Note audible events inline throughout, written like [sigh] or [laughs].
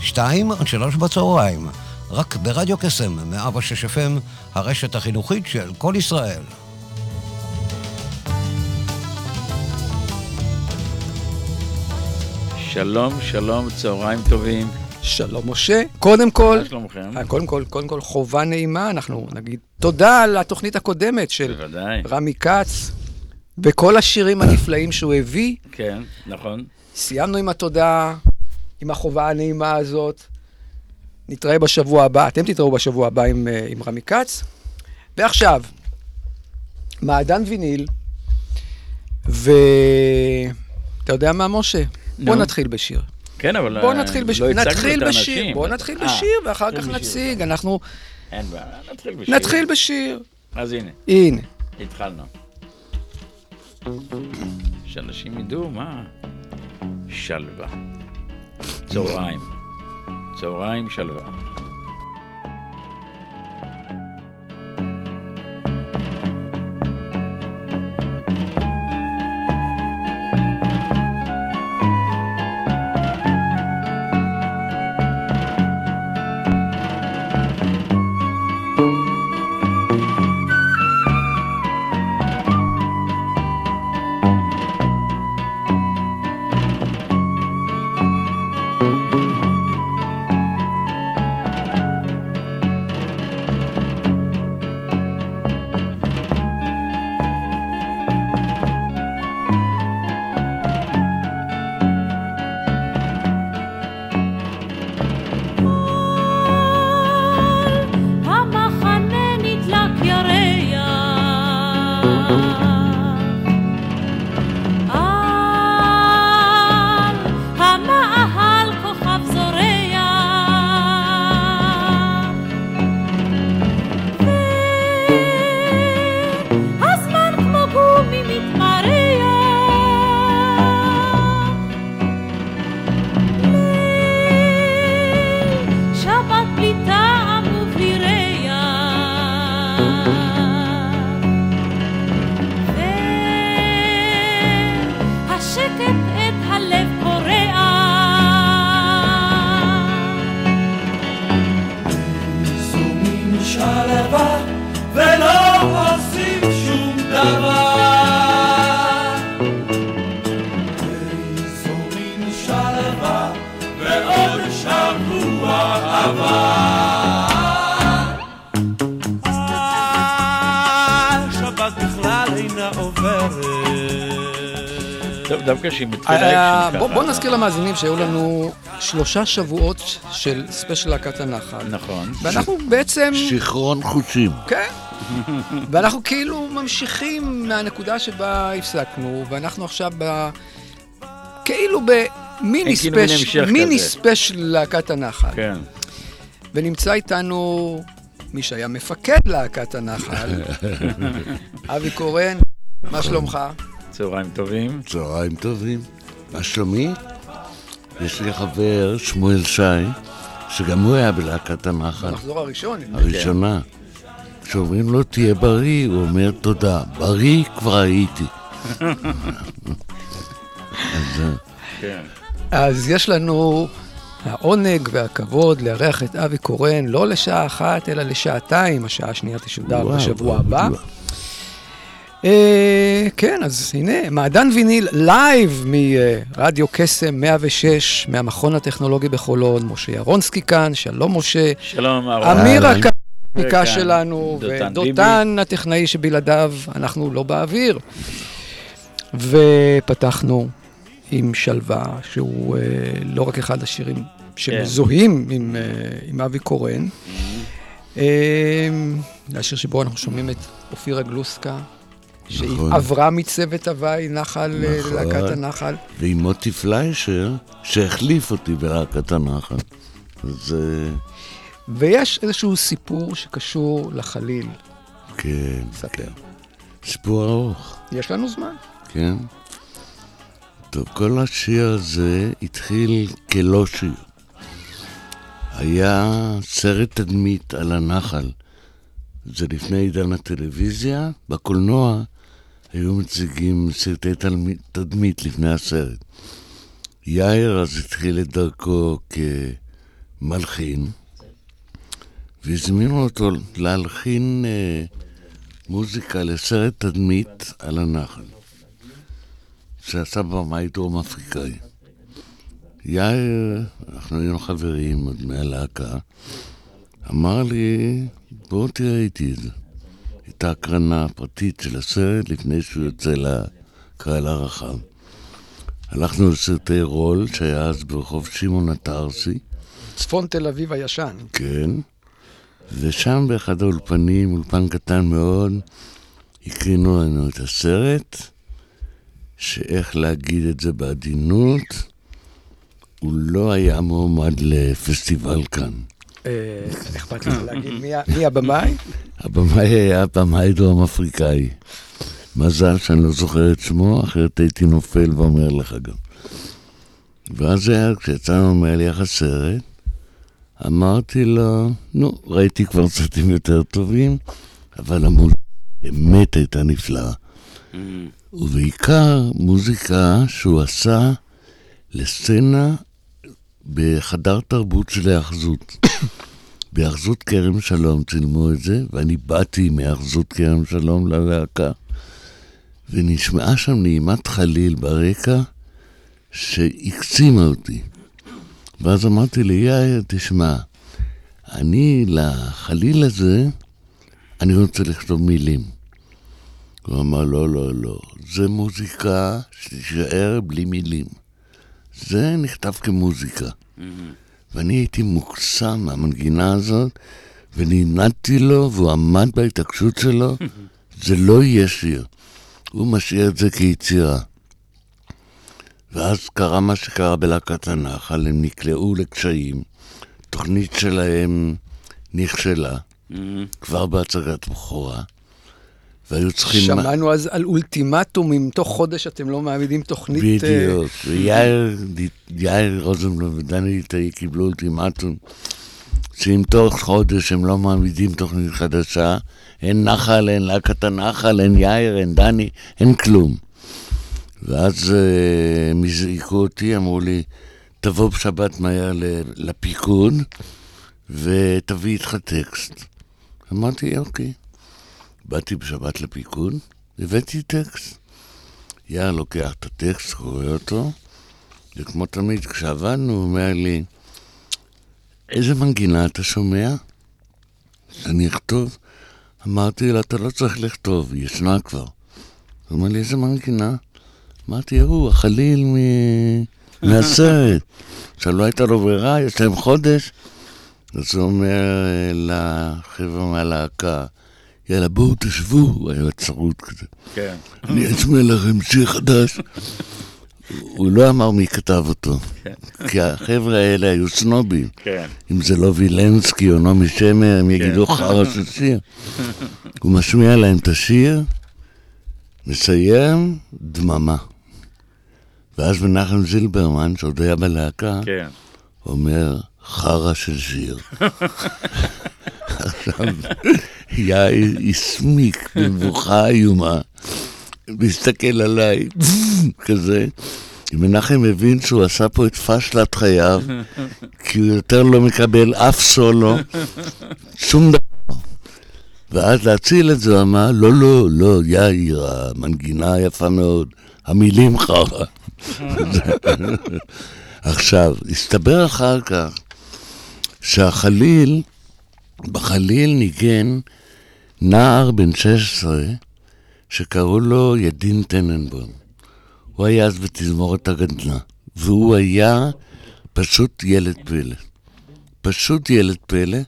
שתיים עד שלוש בצהריים, רק ברדיו קסם, 106 FM, הרשת החינוכית של כל ישראל. שלום, שלום, צהריים טובים. שלום משה. קודם כל, מה שלומכם? אה, קודם כל, קודם כל חובה נעימה, אנחנו נגיד תודה על התוכנית הקודמת של בוודאי. רמי כץ, וכל השירים הנפלאים שהוא הביא. כן, נכון. סיימנו עם התודה, עם החובה הנעימה הזאת. נתראה בשבוע הבא, אתם תתראו בשבוע הבא עם, אה, עם רמי כץ. ועכשיו, מעדן ויניל, ואתה יודע מה, משה? בוא נו. נתחיל בשיר. כן, אבל בוא אה, נתחיל לא בשיר. הצגנו נתחיל בשיר. האנשים. בוא נתחיל אה, בשיר, ואחר נתחיל כך בשיר. נציג. אנחנו אין בעיה, נתחיל בשיר. נתחיל בשיר. אז הנה, הנה. התחלנו. שאנשים ידעו מה... שלווה. צהריים. צהריים שלווה. דווקא שהיא מתחילה אה, אקשן בוא- ככה. בוא נזכיר למאזינים שהיו לנו שלושה שבועות של special להקת הנחל. נכון. ואנחנו בעצם, שיכרון חושים. כן, ואנחנו כאילו ממשיכים מהנקודה שבה הפסקנו, ואנחנו עכשיו ב... כאילו במיני כאילו special, מיני כזה. special להקת הנחל. כן. ונמצא איתנו מי שהיה מפקד להקת הנחל, [laughs] אבי קורן, מה שלומך? צהריים טובים. צהריים טובים. מה שלומי? יש לי חבר, שמואל שי, שגם הוא היה בלהקת הנחל, המחזור הראשון. הראשונה. כשאומרים לו תהיה בריא, הוא אומר תודה. בריא כבר הייתי. [laughs] אז אה, כן. אז יש לנו העונג והכבוד לארח את אבי קורן, לא לשעה אחת, אלא לשעתיים, השעה השנייה תשודר בשבוע הבא. אה, כן, אז הנה, מעדן ויניל לייב מרדיו קסם 106, מהמכון הטכנולוגי בחולון, משה ירונסקי כאן, שלום משה, שלום, אהרון. אמיר. הקמיקה וכאן, שלנו, דותן ודותן הטכנאי שבלעדיו אנחנו לא באוויר. ופתחנו עם שלווה, שהוא אה, לא רק אחד השירים שמזוהים עם, אה, עם אבי קורן. אה, זה השיר שבו אנחנו שומעים את אופירה גלוסקה, שהיא נכון. עברה מצוות הוואי נחל אה, נכון. ללהקת הנחל. ועם מוטי פליישר, שהחליף אותי בלהקת הנחל. אז אה, ויש איזשהו סיפור שקשור לחליל. כן, ספר. סיפור ארוך, יש לנו זמן. כן? טוב, כל השיר הזה התחיל כלא שיר. היה סרט תדמית על הנחל. זה לפני עידן הטלוויזיה. בקולנוע היו מציגים סרטי תלמי- תדמית לפני הסרט. יאיר אז התחיל את דרכו כמלחין, והזמינו אותו להלחין אה, מוזיקה לסרט תדמית על הנחל, שעשה במאי דרום אפריקאי. יאיר, אנחנו היינו חברים עוד מהלהקה, אמר לי, בוא תראה איתי את זה. הייתה הקרנה פרטית של הסרט לפני שהוא יוצא לקהל הרחב. הלכנו לסרטי רול, שהיה אז ברחוב שמעון הטרסי, צפון תל אביב הישן. כן, ושם באחד האולפנים, אולפן קטן מאוד, הקרינו לנו את הסרט, שאיך להגיד את זה בעדינות, הוא לא היה מועמד לפסטיבל כאן. אה, אכפת לי להגיד מי הבמאי? הבמאי היה במאי דרום אפריקאי. מזל שאני לא זוכר את שמו, אחרת הייתי נופל ואומר לך גם. ואז זה היה, כשיצאנו מהליך הסרט, אמרתי לו, נו, ראיתי כבר סרטים יותר טובים, אבל המוזיקה באמת הייתה נפלאה. ובעיקר מוזיקה שהוא עשה לסצנה בחדר תרבות של היאחזות. [coughs] בהיאחזות כרם שלום צילמו את זה, ואני באתי מהיאחזות כרם שלום ללהקה, ונשמעה שם נעימת חליל ברקע, שהקצימה אותי. ואז אמרתי ליאיר, תשמע, אני לחליל הזה, אני רוצה לכתוב מילים. הוא אמר, לא, לא, לא, זה מוזיקה שתישאר בלי מילים. זה נכתב כמוזיקה. ואני הייתי מוקסם מהמנגינה הזאת, ונמנעתי לו, והוא עמד בהתעקשות שלו, [laughs] זה לא יהיה שיר. הוא משאיר את זה כיצירה. ואז קרה מה שקרה בלהקת הנחל, הם נקלעו לקשיים, תוכנית שלהם נכשלה, כבר בהצגת בכורה, והיו צריכים... שמענו אז על אולטימטומים, תוך חודש אתם לא מעמידים תוכנית... אה, בדיוק, ויאיר יאיר רוזנבלום ודני ליטאי קיבלו אולטימטום שאם תוך חודש הם לא מעמידים תוכנית חדשה, אין נחל, אין להקת הנחל, אין יאיר, אין דני, אין כלום. ואז אה, הם הזעיקו אותי, אמרו לי, תבוא בשבת מהר לפיקוד ותביא איתך טקסט. אמרתי, אוקיי. באתי בשבת לפיקוד, הבאתי טקסט. יאיר לוקח את הטקסט, קורא אותו, וכמו תמיד, כשעבדנו, הוא אומר לי, איזה מנגינה אתה שומע? שאני אכתוב? אמרתי לו, אתה לא צריך לכתוב, היא ישנה כבר. הוא אומר לי, איזה מנגינה? אמרתי, הוא, החליל מ... [laughs] מהסרט. עכשיו, לא הייתה לו ברירה, יש להם חודש. אז הוא אומר אה, לחבר'ה מהלהקה, יאללה, בואו תשבו, היה צרוד כזה. כן. אני אשמע לכם שיר חדש. הוא לא אמר מי כתב אותו, כי החבר'ה האלה היו סנובים. כן. אם זה לא וילנסקי או נעמי שמר, הם יגידו חרא של שיר. הוא משמיע להם את השיר, מסיים, דממה. ואז מנחם זילברמן, שעוד היה בלהקה, כן. אומר, חרא של שיר. עכשיו, יאיר הסמיק במבוכה איומה, מסתכל עליי, כזה. מנחם הבין שהוא עשה פה את פשלת חייו, כי הוא יותר לא מקבל אף סולו, שום דבר. ואז להציל את זה, הוא אמר, לא, לא, לא, יאיר, המנגינה יפה מאוד, המילים חרא. [laughs] עכשיו, הסתבר אחר כך שהחליל, בחליל ניגן נער בן 16 שקראו לו ידין טננבוים. הוא היה אז בתזמורת הגדנ"ע, והוא היה פשוט ילד פלא. פשוט ילד פלא,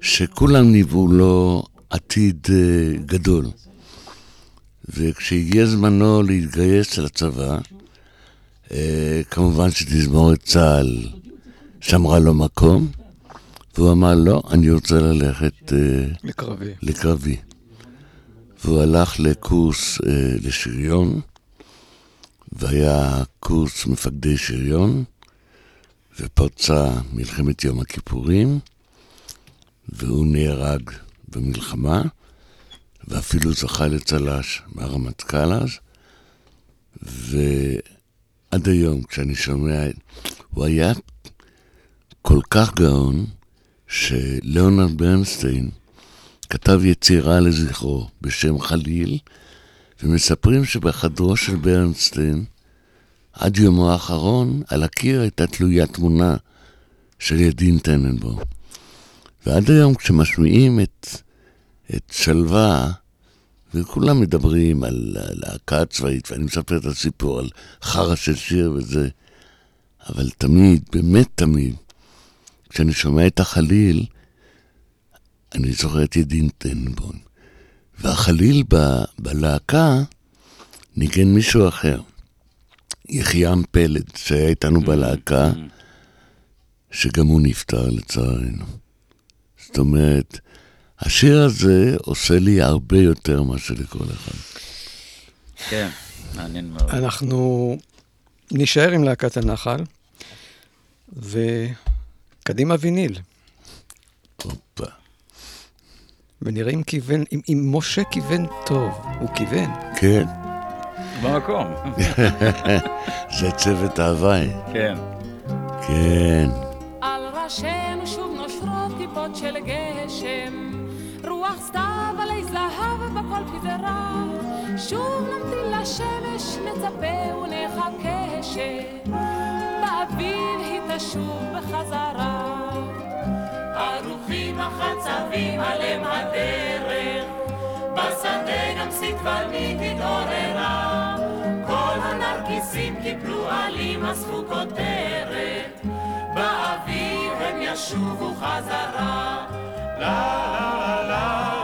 שכולם ניבאו לו עתיד אה, גדול. וכשהגיע זמנו להתגייס לצבא, אה, כמובן שתזמורת צה"ל שמרה לו מקום, והוא אמר, לא, אני רוצה ללכת אה, לקרבי. לקרבי. והוא הלך לקורס אה, לשריון, והיה קורס מפקדי שריון, ופרצה מלחמת יום הכיפורים, והוא נהרג במלחמה, ואפילו זכה לצל"ש מהרמטכ"ל אז, ועד היום, כשאני שומע, הוא היה כל כך גאון, שלאונרד ברנסטיין כתב יצירה לזכרו בשם חליל, ומספרים שבחדרו של ברנסטיין, עד יומו האחרון, על הקיר הייתה תלויה תמונה של ידין טננבאום. ועד היום כשמשמיעים את, את שלווה, וכולם מדברים על הלהקה הצבאית, ואני מספר את הסיפור על חרא של שיר וזה, אבל תמיד, באמת תמיד, כשאני שומע את החליל, אני זוכר את ידין טנבון. והחליל ב, בלהקה ניגן מישהו אחר. יחיעם פלד, שהיה איתנו בלהקה, שגם הוא נפטר לצערנו. זאת אומרת, השיר הזה עושה לי הרבה יותר מאשר לכל אחד. כן, מעניין מאוד. אנחנו נישאר עם להקת הנחל, וקדימה ויניל, הופה. ונראה אם כיוון, אם, אם משה כיוון טוב, הוא כיוון. כן, במקום. [laughs] זה צוות ההוואי. כן. כן. על ראשינו שוב נושרות טיפות של גשם, רוח סתיו עלי זהב בכל פזרה, שוב נמתין לשמש, נצפה ונחכה שבאביב היא תשוב בחזרה. ערוכים החצבים עליהם הדרך, בשדה גם סטבנית התעוררה, כל הנרקיסים קיפלו עלים אספו כותרת, באביב הם ישובו חזרה. באביב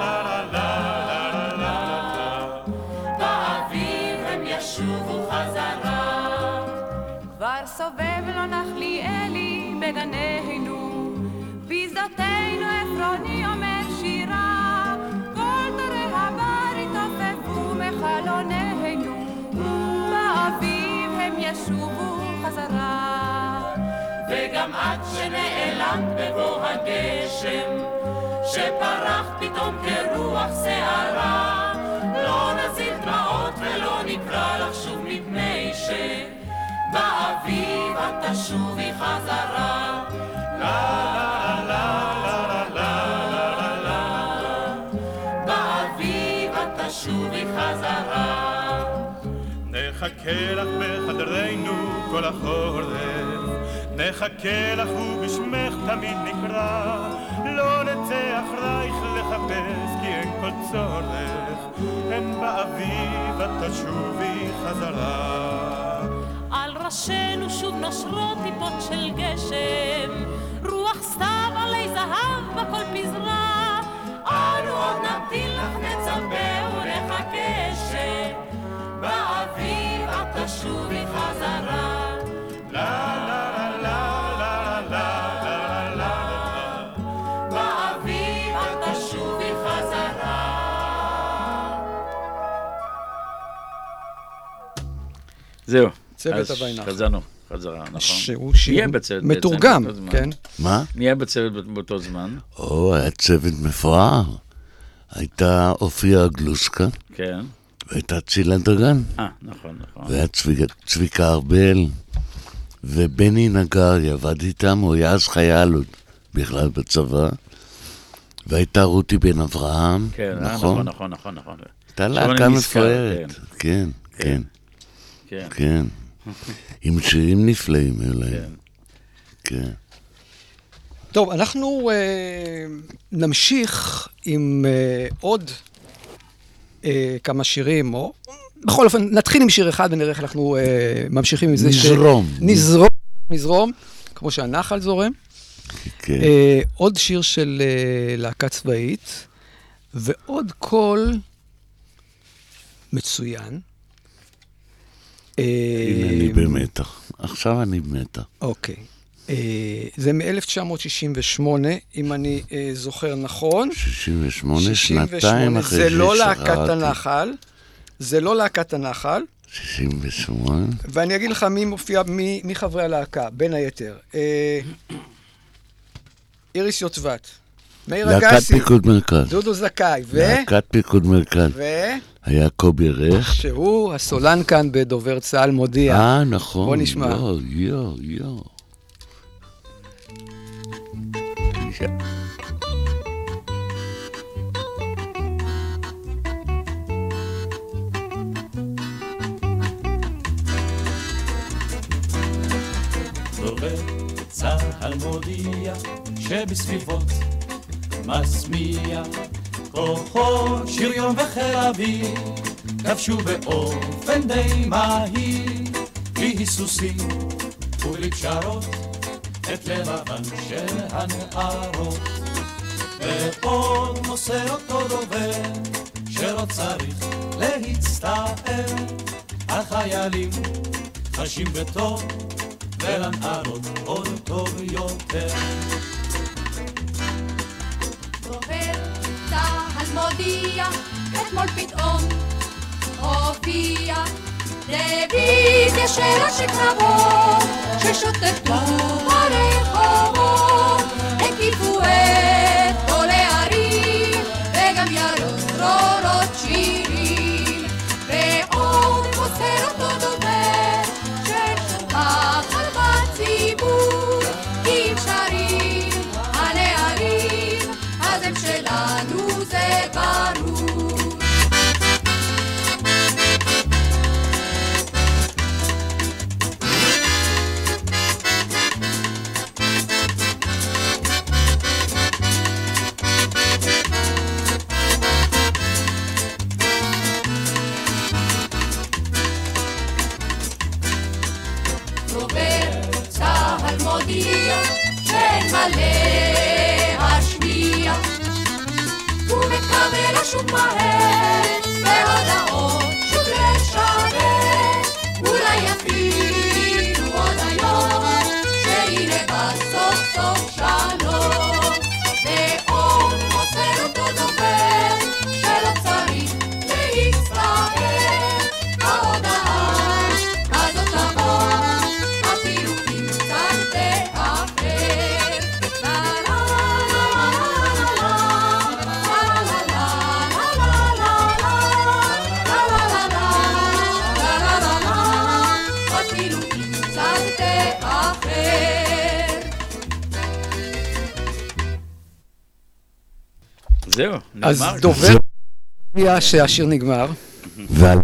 בגנינו, בשדותינו עפרוני אומר שירה, כל דורי הבר התעופפו מחלוננו, באביב הם ישובו חזרה. וגם את שנעלמת בבוא הגשם, שפרח פתאום כרוח שערה, לא נזיל דמעות ולא נקרא לך שוב שבאביב את תשובי חזרה. באביב את תשובי חזרה. נחכה לך בחדרנו כל החורף, נחכה לך ובשמך תמיד נקרא, לא נצא אחרייך לחפש כי אין כל צורך, הן באביב את תשובי חזרה. ראשינו שוב נושרות טיפות של גשם, רוח סתיו עלי זהב בכל פזרה. אנו עוד נמתין לך, נצפה ונחכה שבאביב. באביב את תשובי חזרה. זהו. צוות אז. חזרנו חזרה, נכון. שהוא שיר מתורגם? כן. מה? מי היה בצוות באותו זמן? או, היה צוות מפואר. הייתה אופיה גלוסקה, כן. והייתה צילה דגן, אה, נכון, נכון. והיה צביקה, צביקה ארבל, ובני נגרי עבד איתם, הוא היה אז חייל עוד בכלל בצבא, והייתה רותי בן אברהם, כן, אה, נכון? נכון, נכון, נכון, נכון. הייתה להקה מפוארת, כן, כן, כן, כן. עם שירים נפלאים להם, כן. כן. טוב, אנחנו אה, נמשיך עם אה, עוד אה, כמה שירים, או בכל אופן, נתחיל עם שיר אחד ונראה איך אנחנו אה, ממשיכים עם זה. נזרום. ש... נזרום. נזרום, כמו שהנחל זורם. כן. אה, עוד שיר של אה, להקה צבאית, ועוד קול מצוין. הנה אני במתח. עכשיו אני במתח. אוקיי. אה, זה מ-1968, אם אני אה, זוכר נכון. 68, שנתיים אחרי זה לא להקת. הנחל, זה לא להקת הנחל, 68. ואני אגיד לך מי מופיע, מי, מי חברי הלהקה, בין היתר. אה, איריס יוטבת, מאיר להקת אגסי, פיקוד מרכז. דודו זכאי, ו... להקת פיקוד מרכז. ו... היה קובי רך. שהוא הסולן כאן בדובר צה"ל מודיע. אה, נכון. בוא נשמע. יו, יו, יו. דובר צה"ל מודיע שבסביבות מסמיע כוחות שריון וחיל אוויר כבשו באופן די מהיר. בלי היסוסים ובלי פשרות את לבבן של הנערות. ועוד מוסר אותו דובר שלא צריך להצטער. החיילים חשים בטוב ולנערות עוד טוב יותר. מודיע, אתמול פתאום הופיע. רוויזיה של אנשי קרבות ששוטטו ברחובות, דובר מודיע שהשיר נגמר, ועל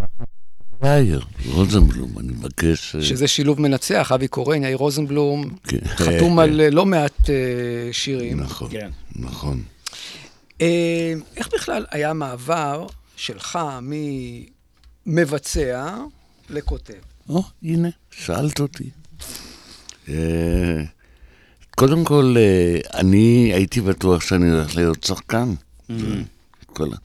יאיר רוזנבלום, אני מבקש... אה, שזה שילוב מנצח, אבי קורן, יאיר רוזנבלום, כן. חתום על אה, לא מעט אה, שירים. נכון, כן. נכון. אה, איך בכלל היה המעבר שלך ממבצע לכותב? או, הנה, שאלת אותי. אה, קודם כל, אה, אני הייתי בטוח שאני הולך להיות שחקן. כל ה-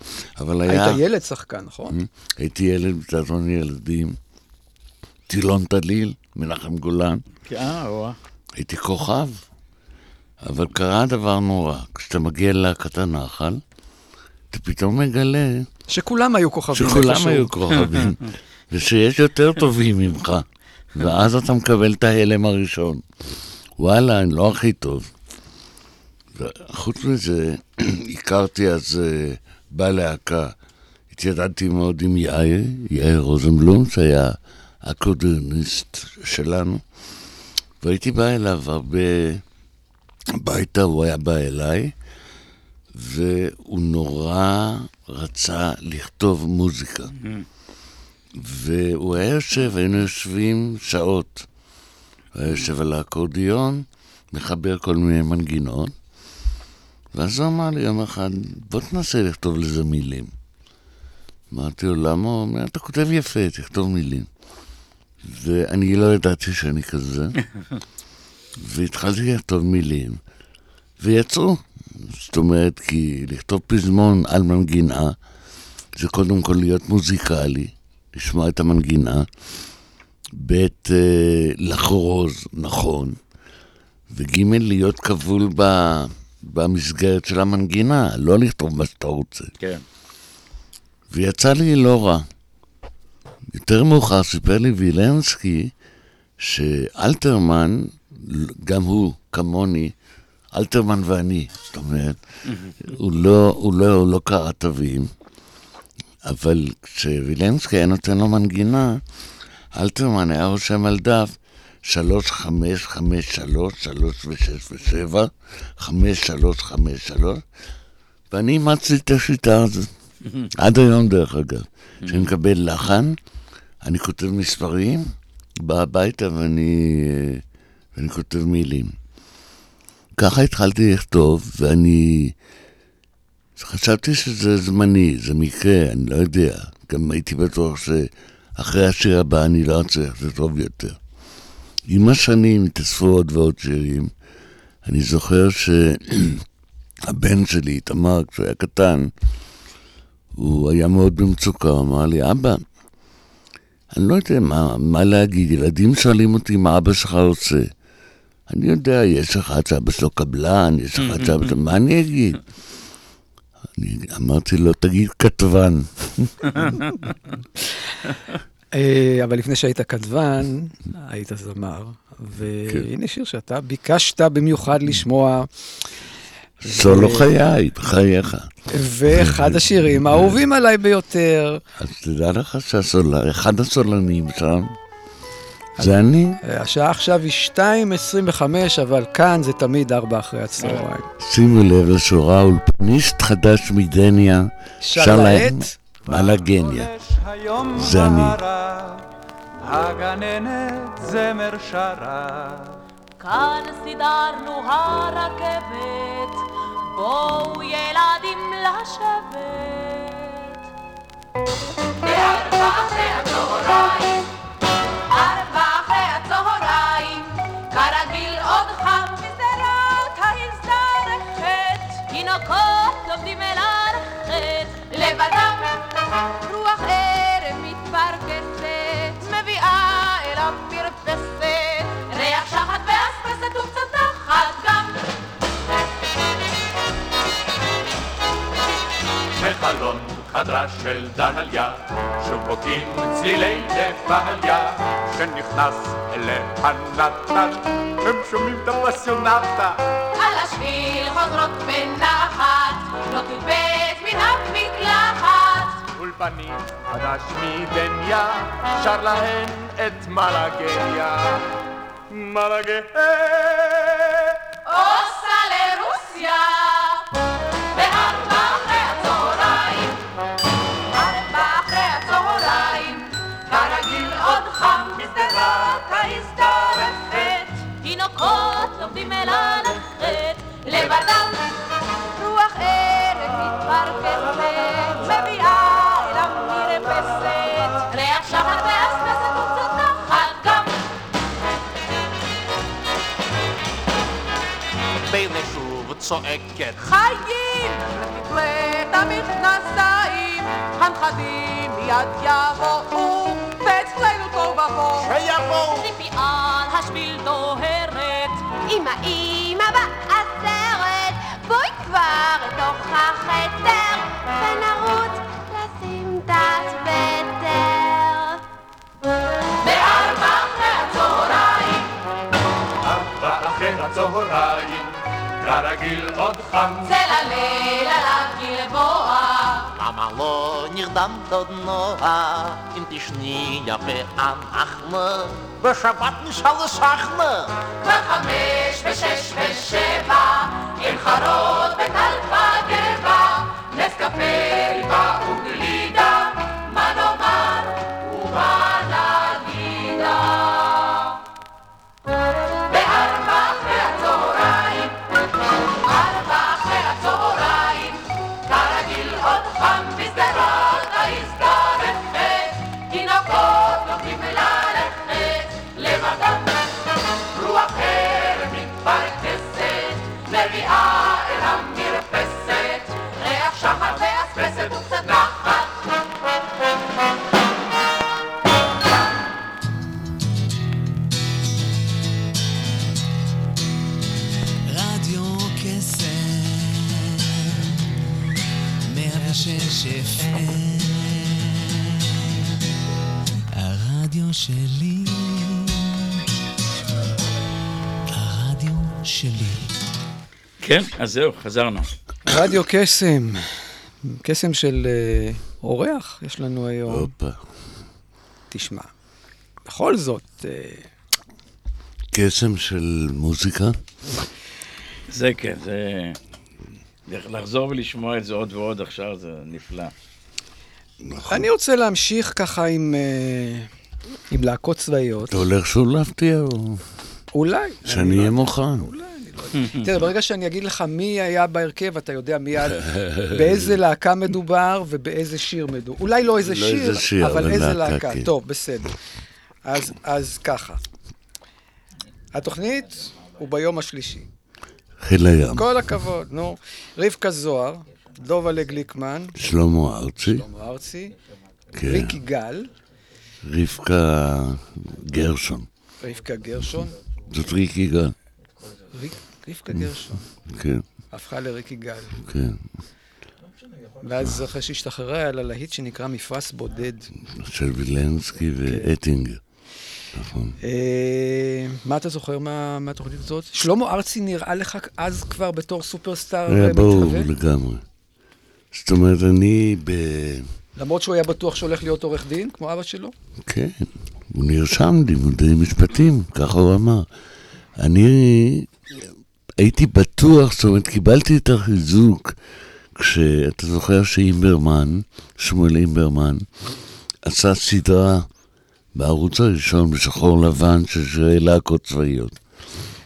אבל היה... היית ילד שחקן, נכון? הייתי ילד בתיאטרון ילדים, טילון טליל, מנחם גולן, אה, וואה. הייתי כוכב. אבל קרה דבר נורא, כשאתה מגיע ללהקת הנחל, אתה פתאום מגלה שכולם היו כוכבים. שכולם. היו כוכבים, [laughs] ושיש יותר טובים ממך, ואז אתה מקבל את ההלם הראשון. וואלה, אני לא הכי טוב. וחוץ מזה, [clears throat] הכרתי אז אה, בלהקה, התיידדתי מאוד עם יאיר, יאיר רוזנבלום, שהיה הקורדיוניסט שלנו, והייתי בא אליו הרבה הביתה, הוא היה בא אליי, והוא נורא רצה לכתוב מוזיקה. והוא היה יושב, היינו יושבים שעות. הוא היה יושב על האקורדיון, מחבר כל מיני מנגינות, ואז הוא אמר לי יום אחד, בוא תנסה לכתוב לזה מילים. אמרתי לו, למה? הוא אומר, אתה כותב יפה, תכתוב מילים. ואני לא ידעתי שאני כזה, [laughs] והתחלתי לכתוב מילים, ויצאו. זאת אומרת, כי לכתוב פזמון על מנגינה, זה קודם כל להיות מוזיקלי, לשמוע את המנגינה, ב' אה, לחרוז נכון, וג' להיות כבול ב, במסגרת של המנגינה, לא לכתוב מה שאתה רוצה. כן. ויצא לי לא רע. יותר מאוחר סיפר לי וילנסקי שאלתרמן, גם הוא, כמוני, אלתרמן ואני, זאת אומרת, [laughs] הוא לא, הוא לא, הוא לא קרא תווים, אבל כשווילנסקי היה נותן לו מנגינה, אלתרמן היה רושם על דף שלוש, חמש, חמש, שלוש, שלוש ושש ושבע, חמש, שלוש, חמש, שלוש, ואני אימצתי את השיטה הזאת. עד היום, דרך אגב. כשאני מקבל לחן, אני כותב מספרים, בא הביתה ואני, ואני כותב מילים. ככה התחלתי לכתוב, ואני חשבתי שזה זמני, זה מקרה, אני לא יודע. גם הייתי בטוח שאחרי השיר הבא אני לא אצליח, זה טוב יותר. עם השנים התאספו עוד ועוד שירים. אני זוכר שהבן שלי, איתמר, כשהוא היה קטן, הוא היה מאוד במצוקה, הוא אמר לי, אבא, אני לא יודע מה, מה להגיד, ילדים שואלים אותי מה אבא שלך עושה. אני יודע, יש אחד שאבא שלו קבלן, יש אחד שאבא שלו, מה אני אגיד? אני אמרתי לו, תגיד כתבן. [laughs] אה, אבל לפני שהיית כתבן, היית זמר, והנה שיר שאתה ביקשת במיוחד לשמוע, סולו חיי, בחייך. ואחד השירים האהובים עליי ביותר. אז תדע לך שאחד הסולנים שם, זה אני. השעה עכשיו היא 2.25, אבל כאן זה תמיד 4 אחרי הצהריים. שימו לב לשורה, אולפניסט חדש מדניה, שר הגניה. זה אני. הגננת זמר שרה. כאן סידרנו הרכבת, בואו ילדים לשבת. בארבע אחרי הצהריים, בחלון חדרה של דהליה, שוקוקים צלילי נפליה, שנכנס אליה נתן, הם שומעים את הפסיונטה. על השביל חוזרות בנחת, נוטות בית מן המקלחת. אולפנים חדש מדניה, שר להן את מלאגיה. מלאגיה. עושה צועקת. חיים! לתת המכנסיים, הנכדים מיד יבואו, ואצלנו תוהו ובוהו. שיבואו! ציפי על השביל דוהרת, אמא אמא בעשרת, בואי כבר לתוך החדר, ונרוץ לשים תת בטר. בארבע אחרי הצהריים, ארבע אחרי הצהריים, כרגיל עוד חם. צל הליל עליו גלבוע. למה לא נרדמת עוד נועה, אם תשני יפה אנחנו, בשבת נשאל לשחנה. בחמש ושש ושבע, עם חרות בטלפה גבע, נס קפה ריבה שש הרדיו שלי, הרדיו שלי. כן, אז זהו, חזרנו. רדיו קסם, קסם של אה, אורח יש לנו היום. הופה. תשמע, בכל זאת, אה, קסם של מוזיקה? זה כן, זה... לחזור ולשמוע את זה עוד ועוד עכשיו זה נפלא. אני רוצה להמשיך ככה עם, אה, עם להקות צבאיות. אתה הולך שוב להפתיע או... אולי. שאני אהיה מוכן. תראה, ברגע שאני אגיד לך מי היה בהרכב, אתה יודע מיד באיזה להקה מדובר ובאיזה שיר מדובר. אולי לא איזה לא שיר, איזה שיר, אבל אבל איזה להקה, להקה. כן. טוב, בסדר. אז, אז ככה. התוכנית הוא ביום השלישי. חיל הים. כל הכבוד, נו. רבקה זוהר, דובלה גליקמן, שלמה ארצי. שלמה ארצי, כן. ריקי גל, רבקה גרשון. רבקה גרשון, זאת ריקי גל. ריק- רבקה גרשון, כן, הפכה לריקי גל. כן. ואז אחרי שהשתחררה, היה לה להיט שנקרא מפרש בודד. של וילנסקי ואטינגר. נכון. אה, מה אתה זוכר מה- מהתוכנית הזאת? שלמה ארצי נראה לך אז כבר בתור סופרסטאר היה אה, ברור מתהווה? לגמרי. זאת אומרת, אני ב... למרות שהוא היה בטוח שהולך להיות עורך דין, כמו אבא שלו? כן, הוא נרשם לימודי משפטים, ככה הוא אמר. אני הייתי בטוח, זאת אומרת, קיבלתי את החיזוק כשאתה זוכר שאימברמן, שמואל אימברמן, עשה סדרה בערוץ הראשון בשחור לבן שירי להקות צבאיות.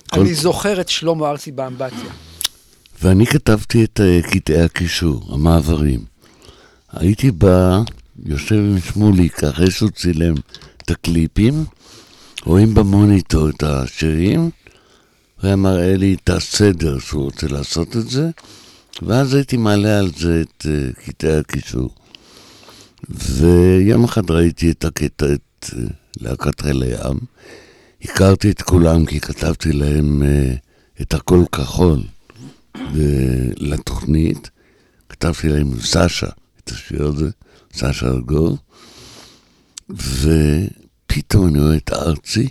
כל- אני זוכר את שלמה ארצי באמבטיה. ואני כתבתי את אה, קטעי הקישור, המעברים. הייתי בא, יושב עם שמוליק, אחרי שהוא צילם את הקליפים, רואים במוניטור את השירים, הוא היה מראה לי את הסדר שהוא רוצה לעשות את זה, ואז הייתי מעלה על זה את אה, קטעי הקישור. ויום אחד ראיתי את הקטע, את אה, להקת חיל הים, הכרתי את כולם כי כתבתי להם אה, את הכל כחול. לתוכנית, כתבתי להם סשה את השיר הזה, סשה ארגוב, ופתאום אני רואה את ארצי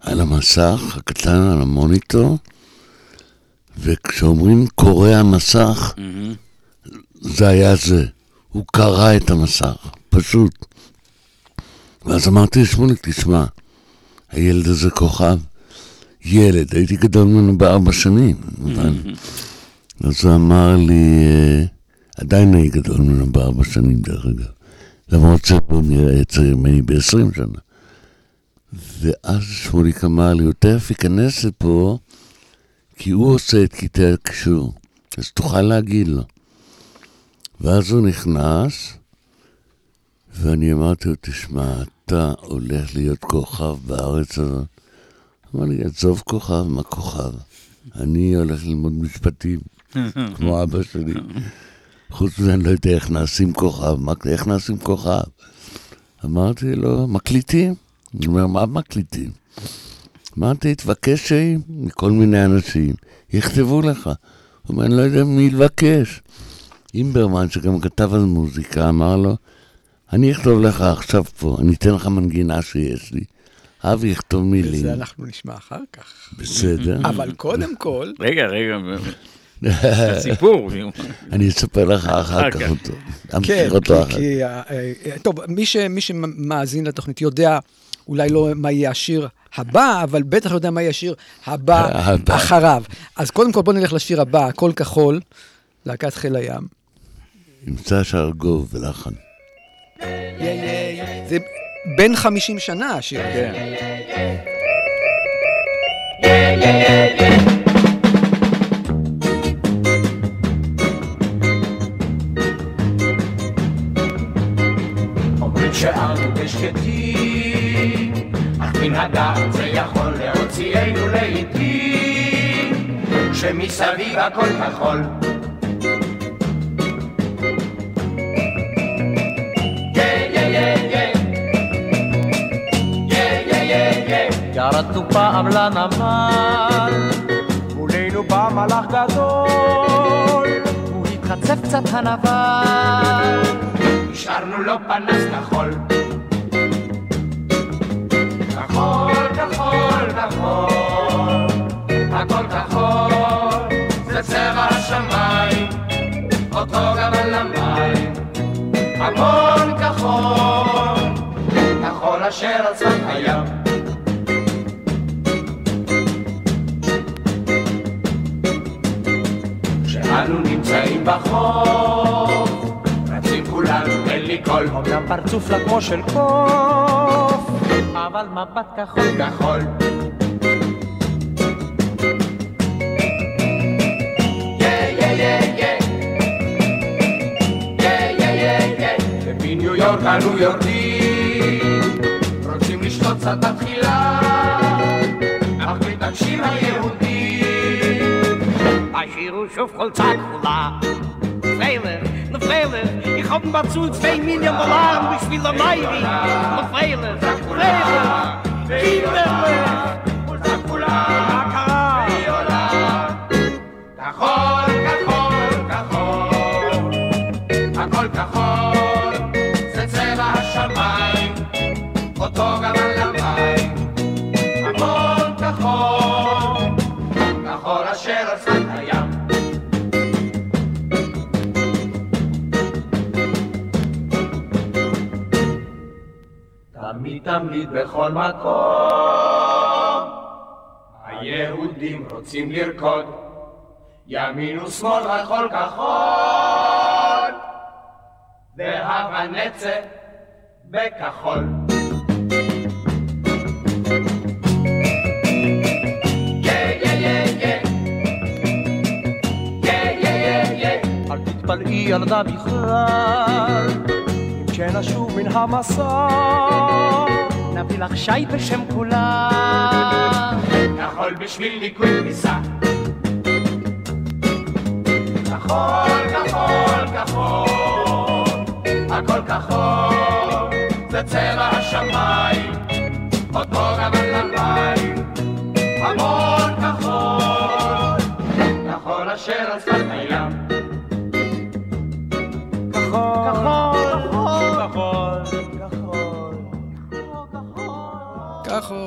על המסך הקטן, על המוניטור, וכשאומרים קורא המסך, זה היה זה. הוא קרא את המסך, פשוט. ואז אמרתי לשמוליק, תשמע, הילד הזה כוכב. ילד, הייתי גדול ממנו בארבע שנים, אבל... אז הוא אמר לי, אה, עדיין הייתי גדול ממנו בארבע שנים, דרך אגב. למרות שהוא נראה צעיר ממני בעשרים שנה. ואז שמוליק אמר לי, הוא תכף ייכנס לפה, כי הוא עושה את קטעי הקישור, אז תוכל להגיד לו. ואז הוא נכנס, ואני אמרתי לו, תשמע, אתה הולך להיות כוכב בארץ הזאת. אמר לי, עזוב כוכב, מה כוכב? אני הולך ללמוד משפטים, כמו אבא שלי. חוץ מזה, אני לא יודע איך נעשים כוכב, איך נעשים כוכב? אמרתי לו, מקליטים? הוא אומר, מה מקליטים? אמרתי, תבקש שאים מכל מיני אנשים, יכתבו לך. הוא אומר, אני לא יודע מי לבקש. אימברמן, שגם כתב על מוזיקה, אמר לו, אני אכתוב לך עכשיו פה, אני אתן לך מנגינה שיש לי. אבי יכתוב מילים. זה אנחנו נשמע אחר כך. בסדר. אבל קודם כל, [laughs] רגע, רגע, הסיפור. [laughs] אני אספר לך אחר כך כך. אותו. כן, אמשיך אותו אחר כי, כי, אה, אה, טוב, מי, שמאזין לתוכנית יודע אולי לא מה יהיה השיר הבא, אבל בטח יודע מה יהיה השיר הבא [laughs] הבא. אחריו. אז קודם כל בוא נלך לשיר הבא, הכל כחול, להקת חיל הים. עם סשה ארגוב ולחן. זה בן 50 שנה השיר הזה. כן. אומרים שאנו בשקטים, אך מן הדעת זה יכול להוציאנו לעיתים, שמסביב הכל כחול. ירדנו פעם לנמל, מולנו בא מלאך גדול, הוא התחשב מתחצף קצת הנבל. השארנו לו פנס כחול. כחול, כחול, כחול, הכל כחול, זה צבע השמיים, אותו גם על המים. המון אשר על צד הים. כשאנו נמצאים בחוף, רצים כולנו אין לי קול. אומנם פרצוף לה כמו של קוף, אבל מבט כחול כחול. בניו יורק אנו יורדים, קצת בתחילה, אך מתעקשים היהודים. השירו שוב חולצה כחולה. Fehler, ne Fehler, ich hab mal zu 2 Million Dollar, ich will am Ivy. Ne Fehler, Fehler, Kinder, בכל מקום, היהודים רוצים לרקוד. ימין ושמאל כחול, והבנצה בכחול. אל תתפלאי ילדה בכלל, אם כשנשוב מן המסע, נביא לך שי בשם כולם. כחול בשביל ניקוי כניסה. כחול, כחול, כחול, הכל כחול, זה צבע השמיים, אותו גם על המים. המון כחול, כחול אשר על שפת הים. כחול, כחול,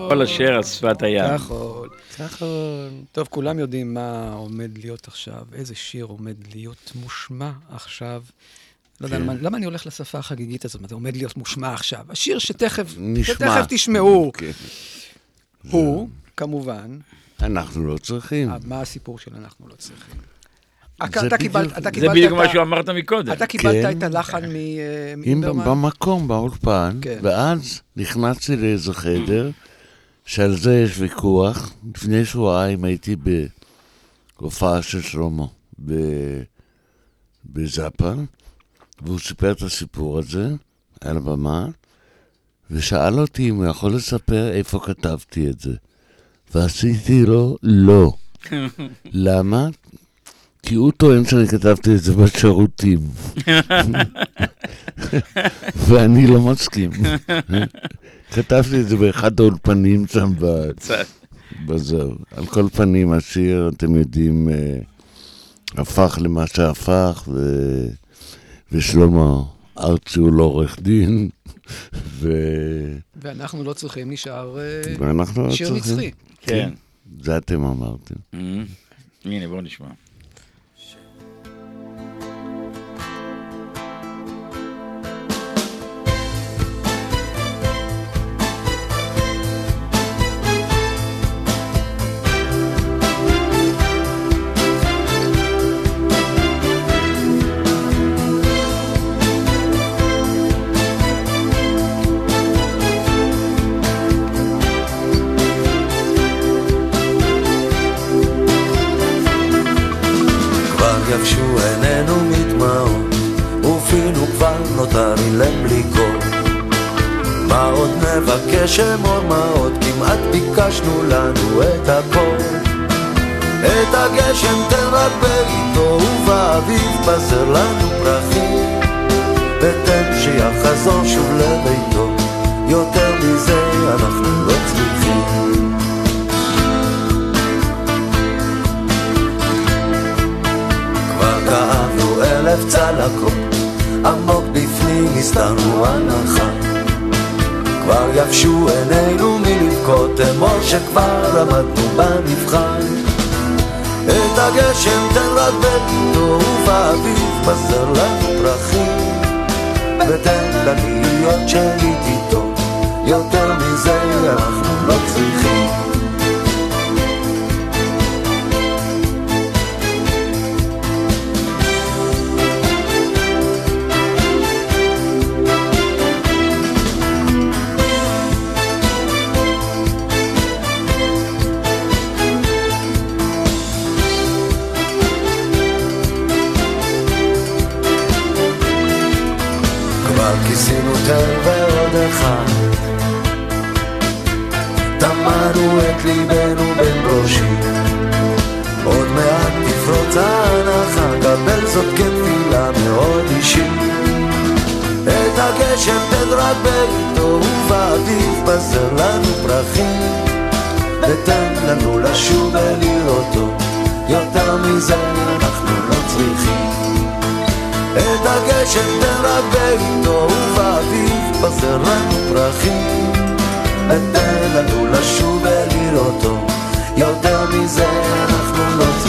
כל אשר על שפת הים. כחול. כחול. טוב, כולם יודעים מה עומד להיות עכשיו, איזה שיר עומד להיות מושמע עכשיו. לא יודע, כן. למה, למה אני הולך לשפה החגיגית הזאת? מה זה עומד להיות מושמע עכשיו? השיר שתכף. שתכף תשמעו, כן. הוא, כמובן, אנחנו לא צריכים. אה, מה הסיפור של אנחנו לא צריכים? זה אתה בדיוק- קיבלת, אתה זה קיבלת בדיוק את מה שאמרת מקודם. אתה קיבלת כן. את הלחן מ- אם מאימברמן? במקום, באולפן, כן. ואז נכנסתי לאיזה חדר, שעל זה יש ויכוח. לפני שבועיים הייתי בהופעה של שלמה ב- בזאפה, והוא סיפר את הסיפור הזה על הבמה, ושאל אותי אם הוא יכול לספר איפה כתבתי את זה. ועשיתי לו לא. [laughs] למה? כי הוא טוען שאני כתבתי את זה בשירותים. ואני לא מסכים. כתבתי את זה באחד האולפנים שם בזהו. על כל פנים, השיר, אתם יודעים, אה, הפך למה שהפך, ו... ושלמה ארצי הוא לא עורך דין, ו... ואנחנו לא צריכים, נשאר אה, לא שיר צריכים. נצחי. כן. זה אתם אמרתם. Mhm. הנה, בואו נשמע. תן רק בעיתו, ובאביב בזר לנו פרחים. ותן שיחזור שוב לביתו, יותר מזה אנחנו לא צריכים. כבר כאבנו אל צלקות, עמוק בפנים הסתרנו הנחה. כבר יבשו עינינו מלבכות, אמור שכבר למדנו במבחן. הגשם תן רק בביתו, ובאביב פזר לנו פרחים. ותן לה להיות שלי איתו, יותר מזה אנחנו לא צריכים. תל ועוד אחד. טמנו את ליבנו בין ברושים. עוד מעט תפרוץ ההנחה קבל זאת כתפילה מאוד אישית. את הגשם תן רק בעיתו ובאביב פזר לנו פרחים. ותן לנו לשוב ולראותו יותר מזה אנחנו לא צריכים. את הגשם תן רק לנו פרחים. ותן לנו לשוב ולראותו יותר מזה אנחנו לא צריכים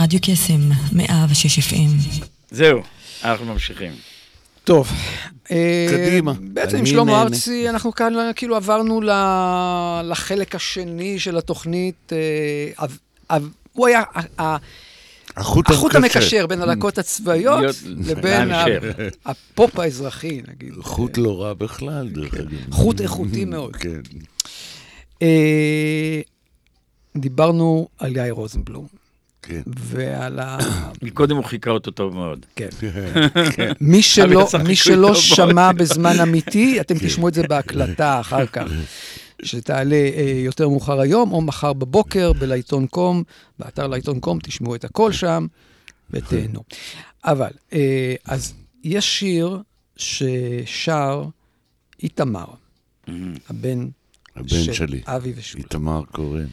רדיו קסם, 106 FM. זהו, אנחנו ממשיכים. טוב. אה, קדימה. בעצם עם שלמה. ארצי, אנחנו כאן כאילו עברנו ל- לחלק השני של התוכנית. אה, הוא היה החוט החוט המקשר. המקשר בין הלהקות הצבאיות להיות- לבין. הפופ האזרחי, נגיד. חוט לא רע בכלל, דרך אגב. חוט איכותי מאוד. כן. אה, דיברנו על יאיר רוזנבלום. כן. ועל ה... [coughs] מקודם הוא חיכה אותו טוב מאוד. כן. כן. מי שלא, מי שלא. שמע בזמן אמיתי, אתם תשמעו את זה בהקלטה אחר כך, שתעלה אה, יותר מאוחר היום, או מחר בבוקר בלעיתון קום, באתר לעיתון קום, תשמעו את הכל שם ותהנו. אבל, אה, אז יש שיר ששר איתמר, הבן הבן של שלי. אבי ושולה, איתמר קורן.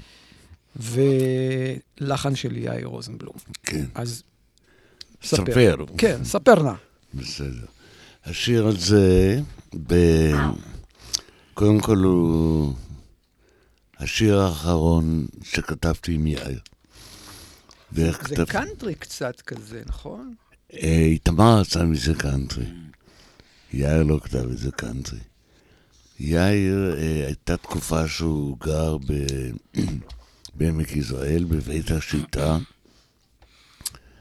ולחן של יאיר רוזנבלום. כן. אז ספר. כן, ספר נא. בסדר. השיר הזה, ב... קודם כל הוא השיר האחרון שכתבתי עם יאיר. ואיך זה כתבתי? קאנטרי קצת כזה, נכון? אה, איתמר עשה מזה קאנטרי. יאיר לא כתב את זה קאנטרי. יאיר, אה, הייתה תקופה שהוא גר ב... בעמק יזרעאל, בבית השיטה.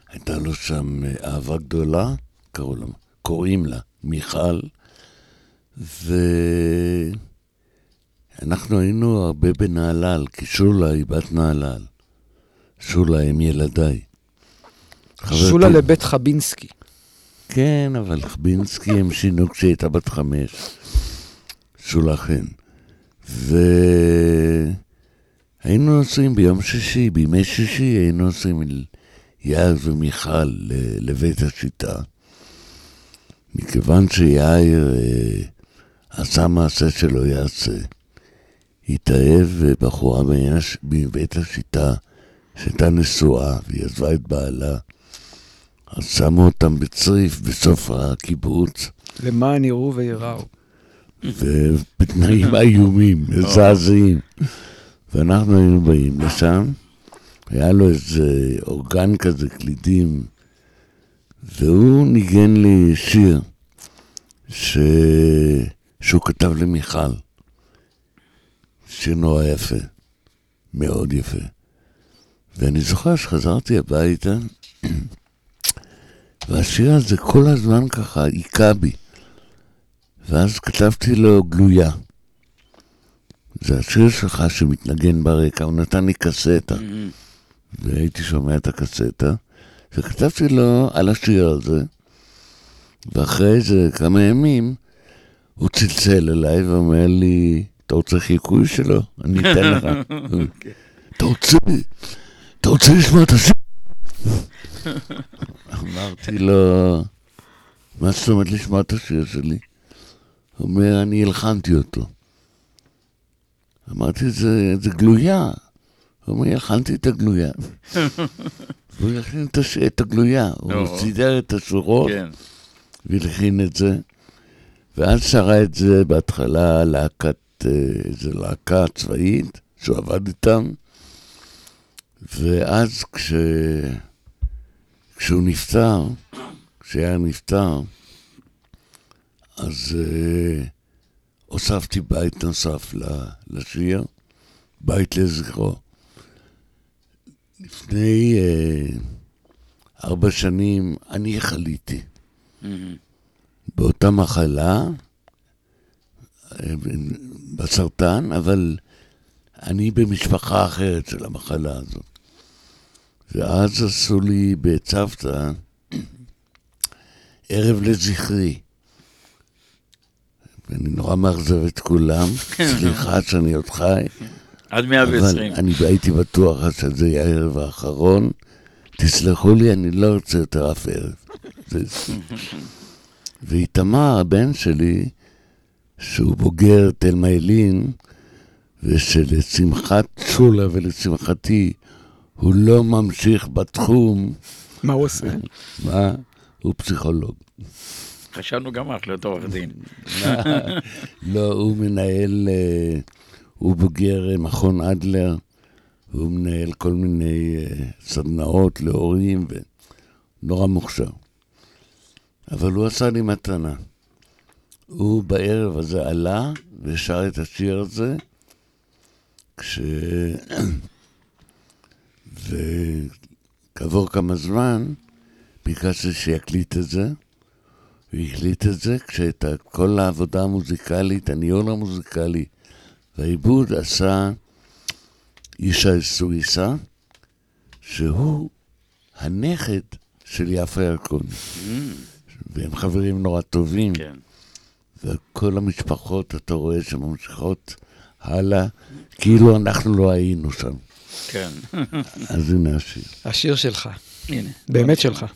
הייתה לו שם אה, אהבה גדולה, קראו לה, קוראים לה מיכל, ואנחנו היינו הרבה בנהלל, כי שולה היא בת נהלל. שולה הם ילדיי. שולה לבית חבינסקי. כן, אבל חבינסקי הם שינו כשהיא הייתה בת חמש. שולה חן. והיינו נוסעים ביום שישי, בימי שישי היינו נוסעים אל יאיר ומיכל ל- לבית השיטה. מכיוון שיאיר אה, עשה מעשה שלא יעשה, התאהב בחורה מבית השיטה שהייתה נשואה והיא עזבה את בעלה. אז שמו אותם בצריף בסוף הקיבוץ, למען יראו וייראו. ובתנאים איומים, [laughs] מזעזעים. ואנחנו היינו באים לשם, היה לו איזה אורגן כזה, קלידים, והוא ניגן לי שיר ש... שהוא כתב למיכל. שיר נורא יפה, מאוד יפה. ואני זוכר שחזרתי הביתה, [clears throat] והשיר הזה כל הזמן ככה היכה בי. ואז כתבתי לו גלויה. זה השיר שלך שמתנגן ברקע, הוא נתן לי קסטה. והייתי שומע את הקסטה, וכתבתי לו על השיר הזה, ואחרי איזה כמה ימים, הוא צלצל אליי ואומר לי, אתה רוצה חיקוי שלו? אני אתן לך. [laughs] אתה רוצה, אתה רוצה לשמוע את השיר? [laughs] אמרתי לו, מה זאת אומרת לשמוע את השיר שלי? הוא אומר, אני הלחנתי אותו. אמרתי, זה, זה גלויה. הוא אומר, הלחנתי את הגלויה. [laughs] והוא הלחין את, הש... את הגלויה. הוא נו. סידר את השורות כן. והלחין את זה. ואז שרה את זה בהתחלה להקת, אה, איזה להקה צבאית שהוא עבד איתם. ואז כש... כשהוא נפטר, כשיאיר נפטר, אז אה, הוספתי בית נוסף לשיר, בית לזכרו. לפני אה, ארבע שנים אני חליתי באותה מחלה, אה, בסרטן, אבל אני במשפחה אחרת של המחלה הזאת. ואז עשו לי בצוותא ערב לזכרי. ואני נורא מאכזב את כולם, [laughs] סליחה שאני עוד חי. עד 120. אבל אני הייתי בטוח שזה יהיה הערב האחרון. תסלחו לי, אני לא רוצה יותר אף ערב. זה- ואיתמר, הבן שלי, שהוא בוגר תלמה ילין, ושלשמחת שולה ולשמחתי הוא לא ממשיך בתחום, מה הוא עושה? מה? הוא פסיכולוג. חשבנו גם לך להיות עורך דין. [laughs] לא, הוא מנהל, אה, הוא בוגר אה, מכון אדלר, הוא מנהל כל מיני אה, סדנאות להורים, ונורא מוכשר. אבל הוא עשה לי מתנה. הוא בערב הזה עלה ושר את השיר הזה, כש... [coughs] וכעבור כמה זמן ביקשתי שיקליט את זה, הוא הקליט את זה כשאת כל העבודה המוזיקלית, הניהול המוזיקלי והעיבוד עשה ישי סוויסה, שהוא הנכד של יפה ירקוני. והם חברים נורא טובים. כן. וכל המשפחות, אתה רואה, שממשיכות הלאה, כאילו אנחנו לא היינו שם. כן. אז הנה השיר. השיר שלך. הנה. באמת שלך.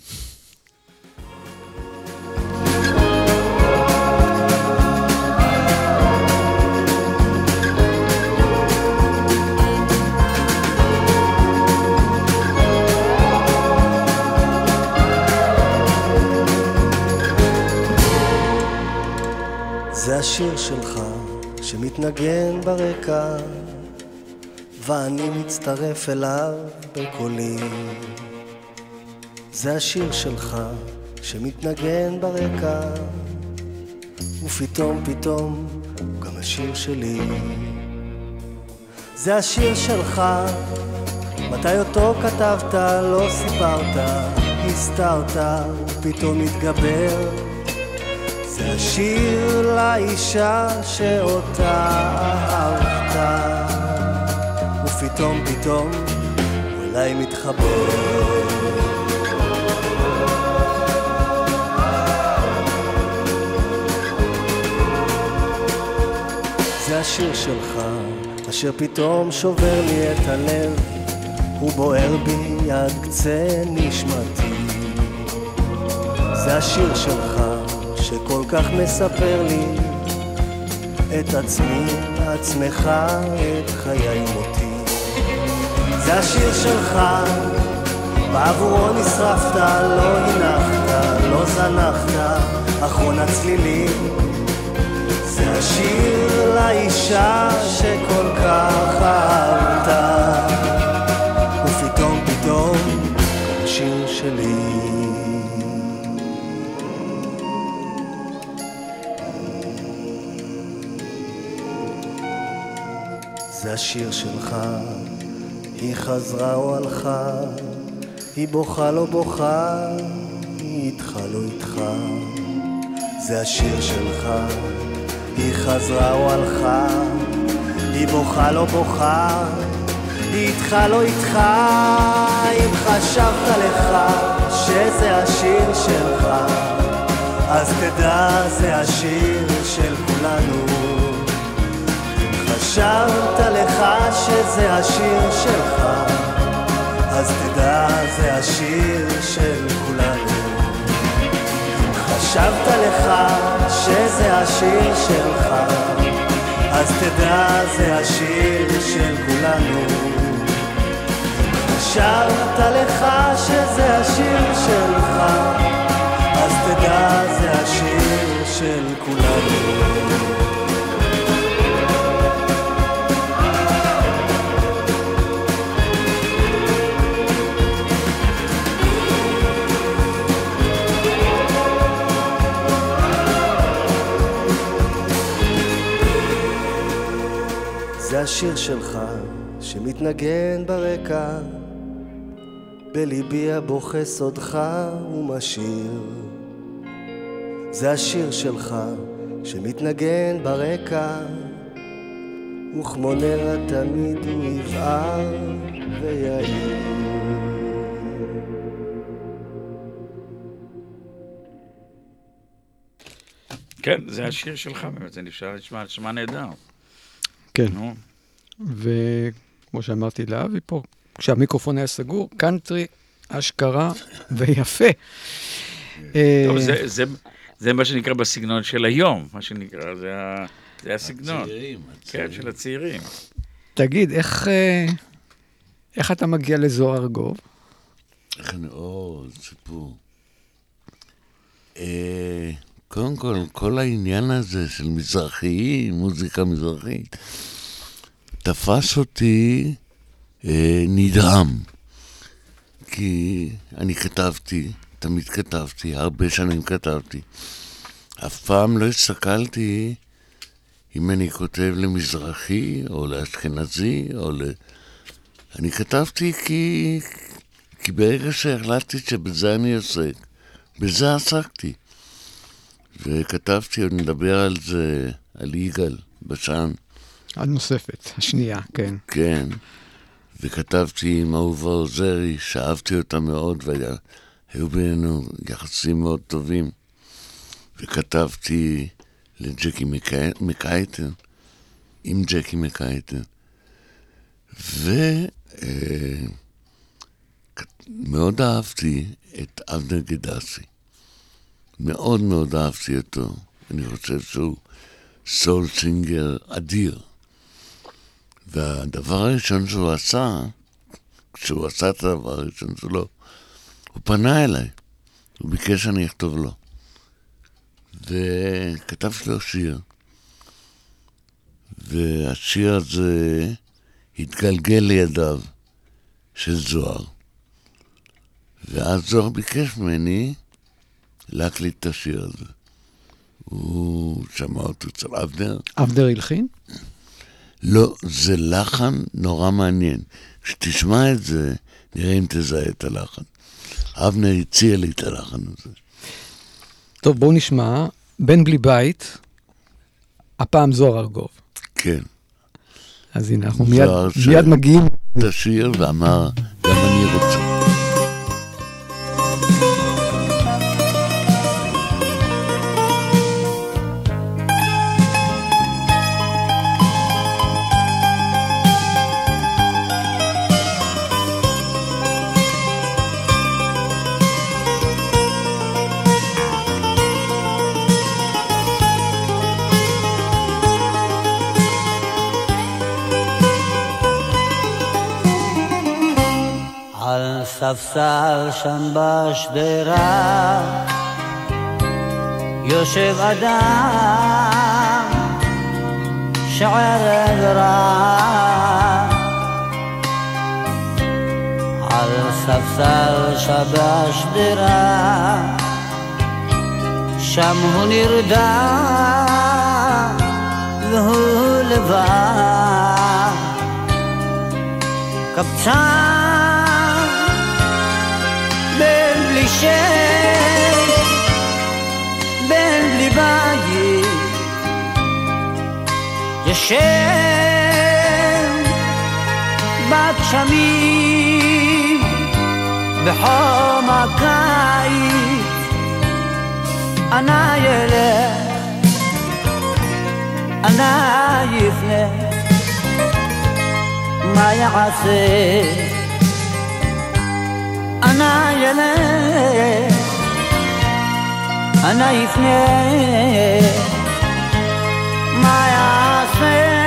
השיר שלך שמתנגן ברקע ואני מצטרף אליו בקולי. זה השיר שלך שמתנגן ברקע ופתאום פתאום הוא גם השיר שלי. זה השיר שלך מתי אותו כתבת לא סיפרת הסתרת ופתאום התגבר השיר לאישה שאותה אהבת. ופתאום פתאום אליי מתחבר. זה השיר שלך אשר פתאום שובר לי את הלב. הוא בוער בי עד קצה נשמתי. זה השיר שלך שכל כך מספר לי את עצמי, עצמך, את חיי ומותי. זה השיר שלך, בעבורו נשרפת, לא הנחת, לא זנחת, אחרון הצלילים. זה השיר לאישה שכל כך אהבת, זה השיר שלך, היא חזרה או הלכה, היא בוכה לא בוכה, היא איתך לא איתך. זה השיר שלך, היא חזרה או הלכה, היא בוכה לא בוכה, איתך לא איתך, אם חשבת לך שזה השיר שלך, אז תדע זה השיר של כולנו. חשבת לך שזה השיר שלך, אז תדע זה השיר של כולנו. חשבת לך שזה השיר שלך, אז תדע זה השיר של כולנו. חשבת לך שזה השיר שלך, אז תדע זה השיר של כולנו. השיר שלך שמתנגן ברקע בליבי הבוכה סודך ומשאיר זה השיר שלך שמתנגן ברקע וכמו נר תמיד הוא יבער ויעיר כן, זה השיר שלך באמת, זה נשמע נהדר. כן. נו. וכמו שאמרתי לאבי פה, כשהמיקרופון היה סגור, קאנטרי, אשכרה ויפה. אה, טוב, זה, זה, זה מה שנקרא בסגנון של היום, מה שנקרא, זה, הסגנון. הצעירים, כן, של הצעירים. תגיד, איך, אה, איך אתה מגיע לזוהר ארגוב? איך אני... או, סיפור. אה, קודם כל, כל העניין הזה של מזרחי, מוזיקה מזרחית, תפס אותי אה, נדהם. כי אני כתבתי, תמיד כתבתי, הרבה שנים כתבתי. אף פעם לא הסתכלתי אם אני כותב למזרחי, או לאשכנזי, או ל... אני כתבתי כי, כי ברגע שהחלטתי שבזה אני עוסק, בזה עסקתי. וכתבתי, עוד נדבר על זה, על יגאל בשן. הנוספת, השנייה, כן. כן. וכתבתי עם אהובה עוזרי, שאהבתי אותה מאוד, והיו בינינו יחסים מאוד טובים. וכתבתי לג'קי מקי- מקייטן, עם ג'קי מקייטן. ומאוד אהבתי את אבנר גדסי. מאוד מאוד אהבתי אותו. אני חושב שהוא סול סינגר אדיר. והדבר הראשון שהוא עשה, כשהוא עשה את הדבר הראשון שלו, הוא פנה אליי. הוא ביקש שאני אכתוב לו. וכתבתי לו שיר. והשיר הזה התגלגל לידיו של זוהר. ואז זוהר ביקש ממני להקליט את השיר הזה. הוא שמע אותו אצל אבנר. אבנר הלחין? לא, זה לחן נורא מעניין. כשתשמע את זה, נראה אם תזהה את הלחן. אבנר הציע לי את הלחן הזה. טוב, בואו נשמע. בן בלי בית, הפעם זוהר ארגוב. כן. אז הנה, אנחנו מיד, מיד מגיעים. את השיר ואמר, גם אני רוצה. ספסל שם בשדרה יושב אדם שערב רע על ספסל שבשדרה שם הוא נרדם והוא לבד קבצן בן בלי בית, ישן הגשמים בחום הקיץ. אנה ילך, אנה יפנה, מה יעשה? אנה ילך, אנה יפנה, מה יעשה?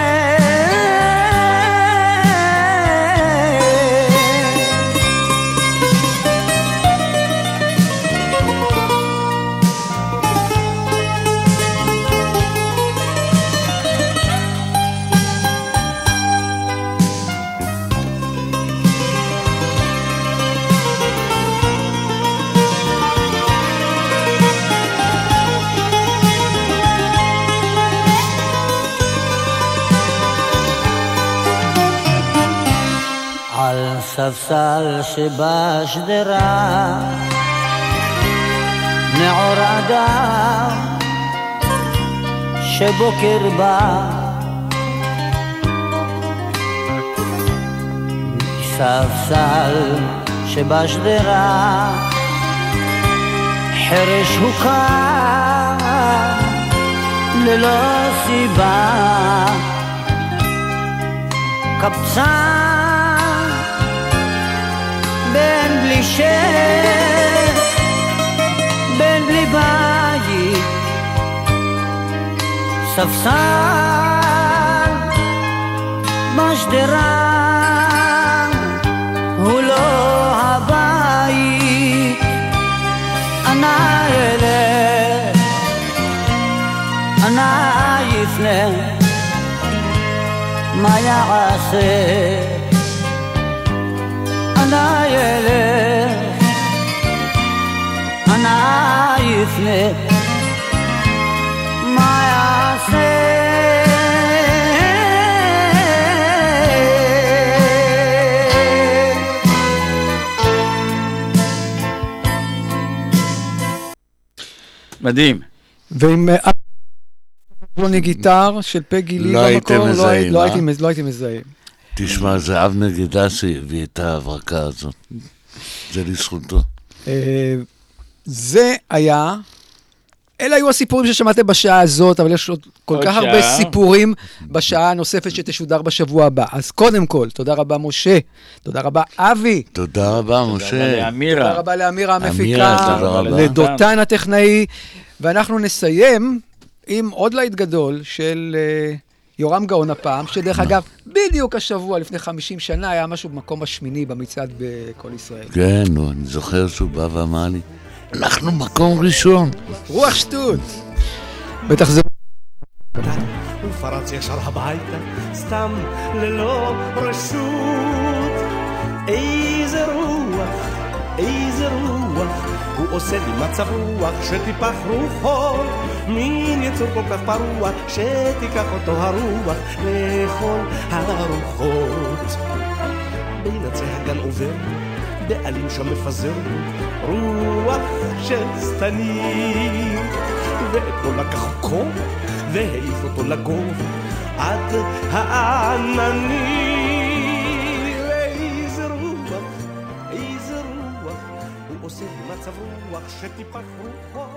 ספסל שבשדרה נעור אדם שבוקר בא. ספסל שבשדרה חרש הוקם ללא סיבה. קבצן בן בלי בית, ספסל בשדרה, הוא לא הבית, אנה ילך, אנה יפנה, מה יעשה? אנה ילך, אנה יפנה, מה יעשה? מדהים. ועם אה, אלקטרוני גיטר של פגי לי לא במקור, לא לא אה? הייתי מז- לא הייתי מזהה. תשמע, זה אבנר גדסי הביא את ההברקה הזאת. זה לזכותו. זה היה, אלה היו הסיפורים ששמעתם בשעה הזאת, אבל יש עוד כל עוד כך שעה. הרבה סיפורים בשעה הנוספת שתשודר בשבוע הבא. אז קודם כל, תודה רבה משה, תודה רבה אבי, תודה רבה, משה. לאמירה. תודה רבה לאמירה אמירה, המפיקה, תודה רבה. לדותן הטכנאי, ואנחנו נסיים עם עוד להיט גדול של אה, יורם גאון הפעם, שדרך אגב, בדיוק השבוע, לפני 50 שנה, היה משהו במקום השמיני במצעד בכל ישראל. כן, אני זוכר שהוא בא ואמר לי, אנחנו מקום ראשון. רוח שטות. ותחזרו. הוא פרץ ישר הביתה, סתם ללא רשות. איזה רוח, איזה רוח, הוא עושה לי מצב רוח, שטיפח רוחו, מין יצור כל כך פרוע, שתיקח אותו הרוח לכל הרוחות. בין עצי הגן עובר, בעלים שם מפזר, רוח של שטנים. ואתמול לקח כוח והעיף אותו לגובה עד העננים. איזה רוח, איזה רוח, הוא עושה מצב רוח שטיפח רוחו,